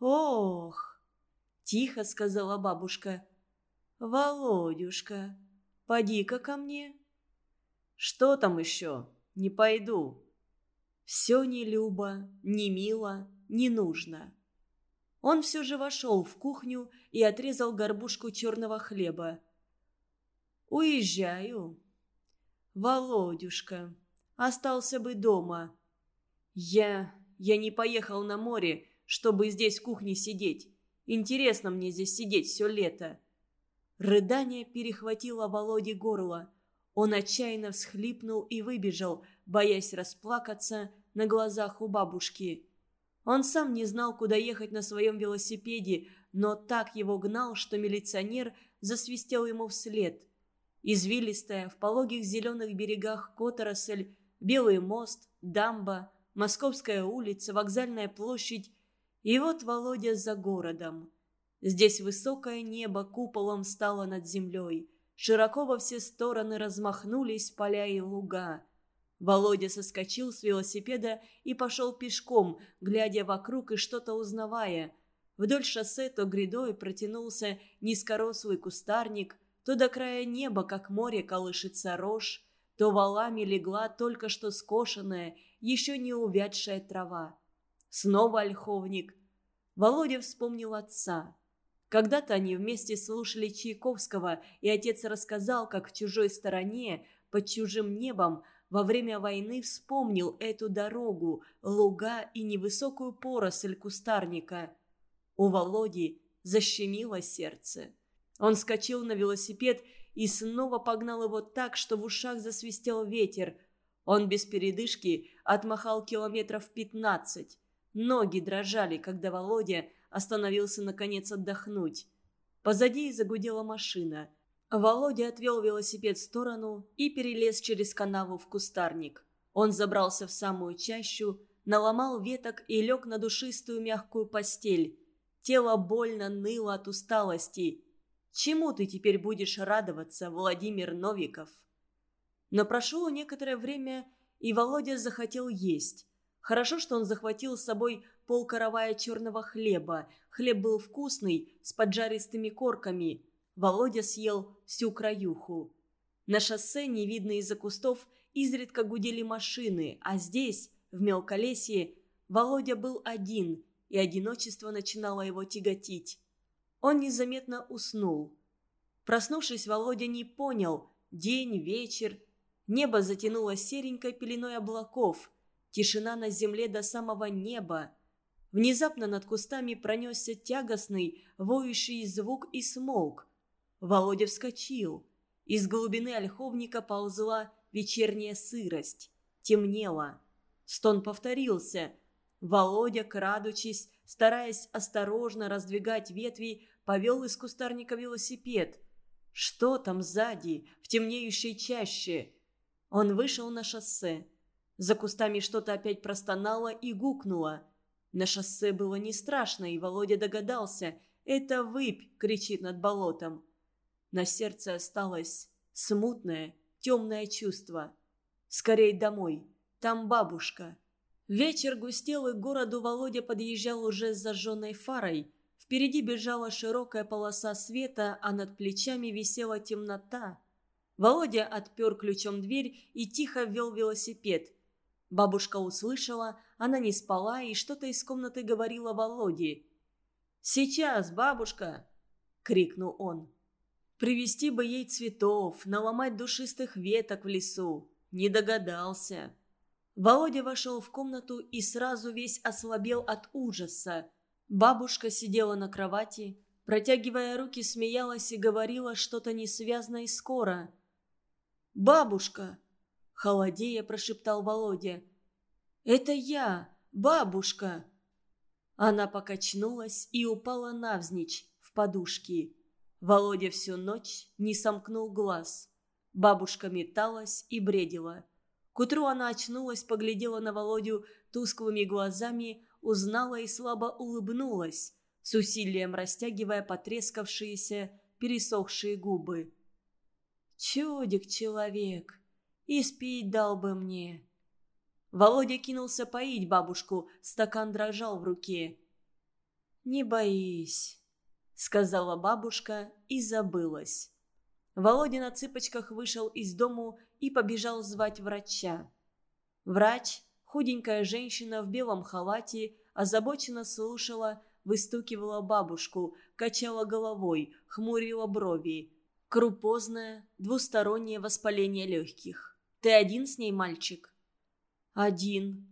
«Ох!» – тихо сказала бабушка. «Володюшка, поди-ка ко мне». «Что там еще? Не пойду». «Все не любо, не мило, не нужно». Он все же вошел в кухню и отрезал горбушку черного хлеба. «Уезжаю». «Володюшка, остался бы дома». «Я... я не поехал на море, чтобы здесь в кухне сидеть. Интересно мне здесь сидеть все лето». Рыдание перехватило Володе горло. Он отчаянно всхлипнул и выбежал, боясь расплакаться на глазах у бабушки. Он сам не знал, куда ехать на своем велосипеде, но так его гнал, что милиционер засвистел ему вслед. Извилистая, в пологих зеленых берегах Которосль, Белый мост, дамба, Московская улица, Вокзальная площадь. И вот Володя за городом. Здесь высокое небо куполом стало над землей. Широко во все стороны размахнулись поля и луга. Володя соскочил с велосипеда и пошел пешком, глядя вокруг и что-то узнавая. Вдоль шоссе то грядой протянулся низкорослый кустарник, то до края неба, как море, колышется рожь, то валами легла только что скошенная, еще не увядшая трава. Снова ольховник. Володя вспомнил отца. Когда-то они вместе слушали Чайковского, и отец рассказал, как в чужой стороне, под чужим небом, во время войны вспомнил эту дорогу, луга и невысокую поросль кустарника. У Володи защемило сердце. Он скочил на велосипед и снова погнал его так, что в ушах засвистел ветер. Он без передышки отмахал километров пятнадцать. Ноги дрожали, когда Володя остановился наконец отдохнуть. Позади загудела машина. Володя отвел велосипед в сторону и перелез через канаву в кустарник. Он забрался в самую чащу, наломал веток и лег на душистую мягкую постель. Тело больно ныло от усталости. Чему ты теперь будешь радоваться, Владимир Новиков? Но прошло некоторое время, и Володя захотел есть. Хорошо, что он захватил с собой полкоровая черного хлеба. Хлеб был вкусный, с поджаристыми корками. Володя съел всю краюху. На шоссе, не видно из-за кустов, изредка гудели машины, а здесь, в мелколесье, Володя был один, и одиночество начинало его тяготить. Он незаметно уснул. Проснувшись, Володя не понял – день, вечер. Небо затянуло серенькой пеленой облаков. Тишина на земле до самого неба – Внезапно над кустами пронесся тягостный, воющий звук и смолк. Володя вскочил. Из глубины ольховника ползла вечерняя сырость. Темнело. Стон повторился. Володя, крадучись, стараясь осторожно раздвигать ветви, повел из кустарника велосипед. Что там сзади, в темнеющей чаще? Он вышел на шоссе. За кустами что-то опять простонало и гукнуло. На шоссе было не страшно, и Володя догадался. Это выпь кричит над болотом. На сердце осталось смутное, темное чувство. Скорей домой. Там бабушка. Вечер густел, и к городу Володя подъезжал уже с зажженной фарой. Впереди бежала широкая полоса света, а над плечами висела темнота. Володя отпер ключом дверь и тихо ввел велосипед. Бабушка услышала, она не спала и что-то из комнаты говорила Володе. «Сейчас, бабушка!» — крикнул он. «Привезти бы ей цветов, наломать душистых веток в лесу. Не догадался». Володя вошел в комнату и сразу весь ослабел от ужаса. Бабушка сидела на кровати, протягивая руки, смеялась и говорила что-то несвязно и скоро. «Бабушка!» – холодея прошептал Володя. «Это я, бабушка!» Она покачнулась и упала навзничь в подушки. Володя всю ночь не сомкнул глаз. Бабушка металась и бредила. К утру она очнулась, поглядела на Володю тусклыми глазами, узнала и слабо улыбнулась, с усилием растягивая потрескавшиеся, пересохшие губы. «Чудик-человек, и спить дал бы мне!» Володя кинулся поить бабушку, стакан дрожал в руке. «Не боись», — сказала бабушка и забылась. Володя на цыпочках вышел из дому и побежал звать врача. Врач, худенькая женщина в белом халате, озабоченно слушала, выстукивала бабушку, качала головой, хмурила брови. Крупозное, двустороннее воспаление легких. «Ты один с ней, мальчик?» «Один.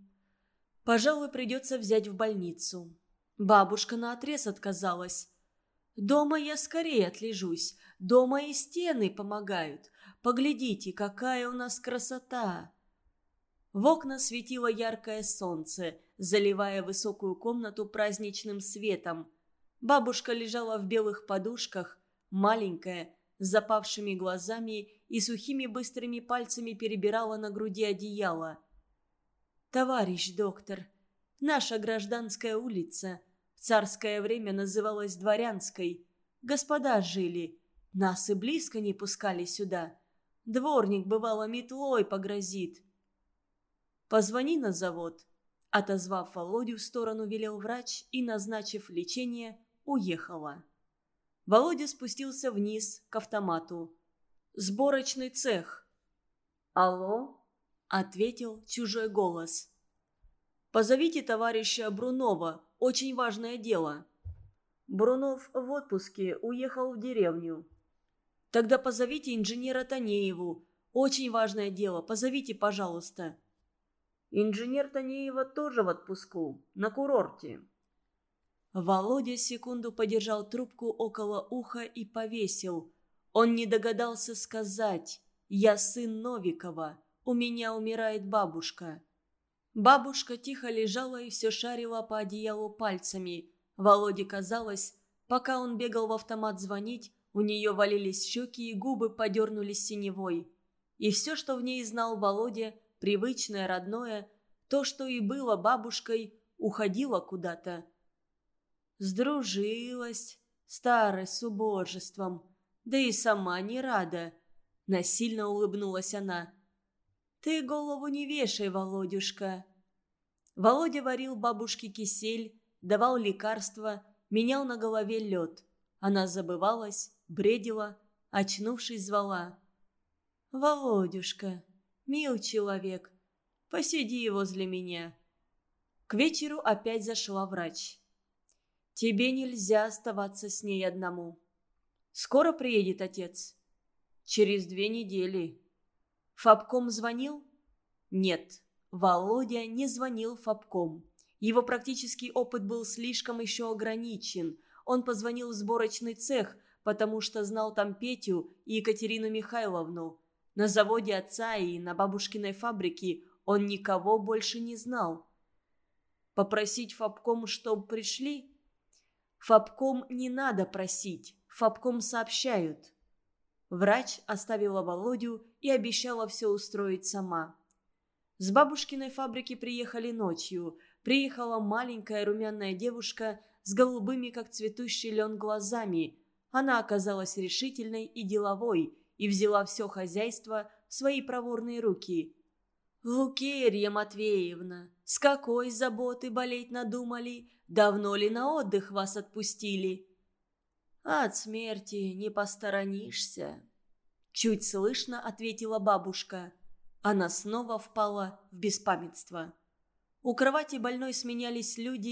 Пожалуй, придется взять в больницу». Бабушка наотрез отказалась. «Дома я скорее отлежусь. Дома и стены помогают. Поглядите, какая у нас красота!» В окна светило яркое солнце, заливая высокую комнату праздничным светом. Бабушка лежала в белых подушках, маленькая, с запавшими глазами и сухими быстрыми пальцами перебирала на груди одеяло. «Товарищ доктор, наша гражданская улица в царское время называлась Дворянской. Господа жили, нас и близко не пускали сюда. Дворник, бывало, метлой погрозит. «Позвони на завод», — отозвав Володю в сторону, велел врач и, назначив лечение, уехала. Володя спустился вниз к автомату. «Сборочный цех». «Алло?» — ответил чужой голос. «Позовите товарища Брунова, очень важное дело». Брунов в отпуске, уехал в деревню. Тогда позовите инженера Танееву. Очень важное дело. Позовите, пожалуйста». «Инженер Танеева тоже в отпуску. На курорте». Володя секунду подержал трубку около уха и повесил. Он не догадался сказать «Я сын Новикова. У меня умирает бабушка». Бабушка тихо лежала и все шарила по одеялу пальцами. Володе казалось, пока он бегал в автомат звонить, у нее валились щеки и губы подернулись синевой. И все, что в ней знал Володя, привычное, родное, то, что и было бабушкой, уходило куда-то. Сдружилась, старость с убожеством, да и сама не рада. Насильно улыбнулась она. «Ты голову не вешай, Володюшка». Володя варил бабушке кисель, давал лекарства, менял на голове лед. Она забывалась, бредила, очнувшись, звала. «Володюшка, мил человек, посиди возле меня». К вечеру опять зашла врач. «Тебе нельзя оставаться с ней одному». «Скоро приедет отец?» «Через две недели». «Фабком звонил?» «Нет, Володя не звонил Фабком. Его практический опыт был слишком еще ограничен. Он позвонил в сборочный цех, потому что знал там Петю и Екатерину Михайловну. На заводе отца и на бабушкиной фабрике он никого больше не знал. Попросить Фабком, чтоб пришли? Фабком не надо просить, Фабком сообщают. Врач оставила Володю и обещала все устроить сама. С бабушкиной фабрики приехали ночью. Приехала маленькая румяная девушка с голубыми, как цветущий лен, глазами – она оказалась решительной и деловой и взяла все хозяйство в свои проворные руки. «Лукерья Матвеевна, с какой заботы болеть надумали? Давно ли на отдых вас отпустили?» «От смерти не посторонишься». Чуть слышно ответила бабушка. Она снова впала в беспамятство. У кровати больной сменялись люди,